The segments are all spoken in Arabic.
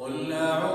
قل لا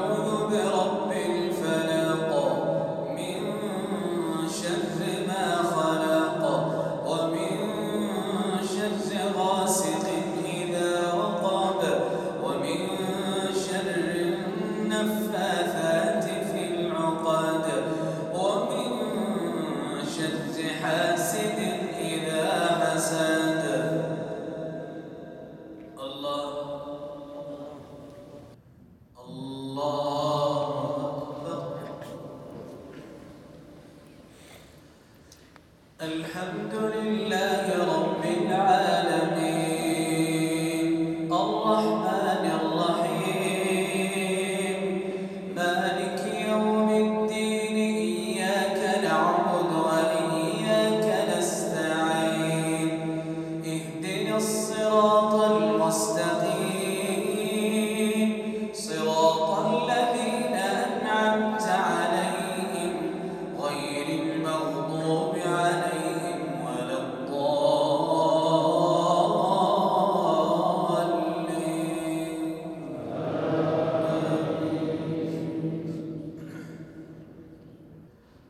الحمد لله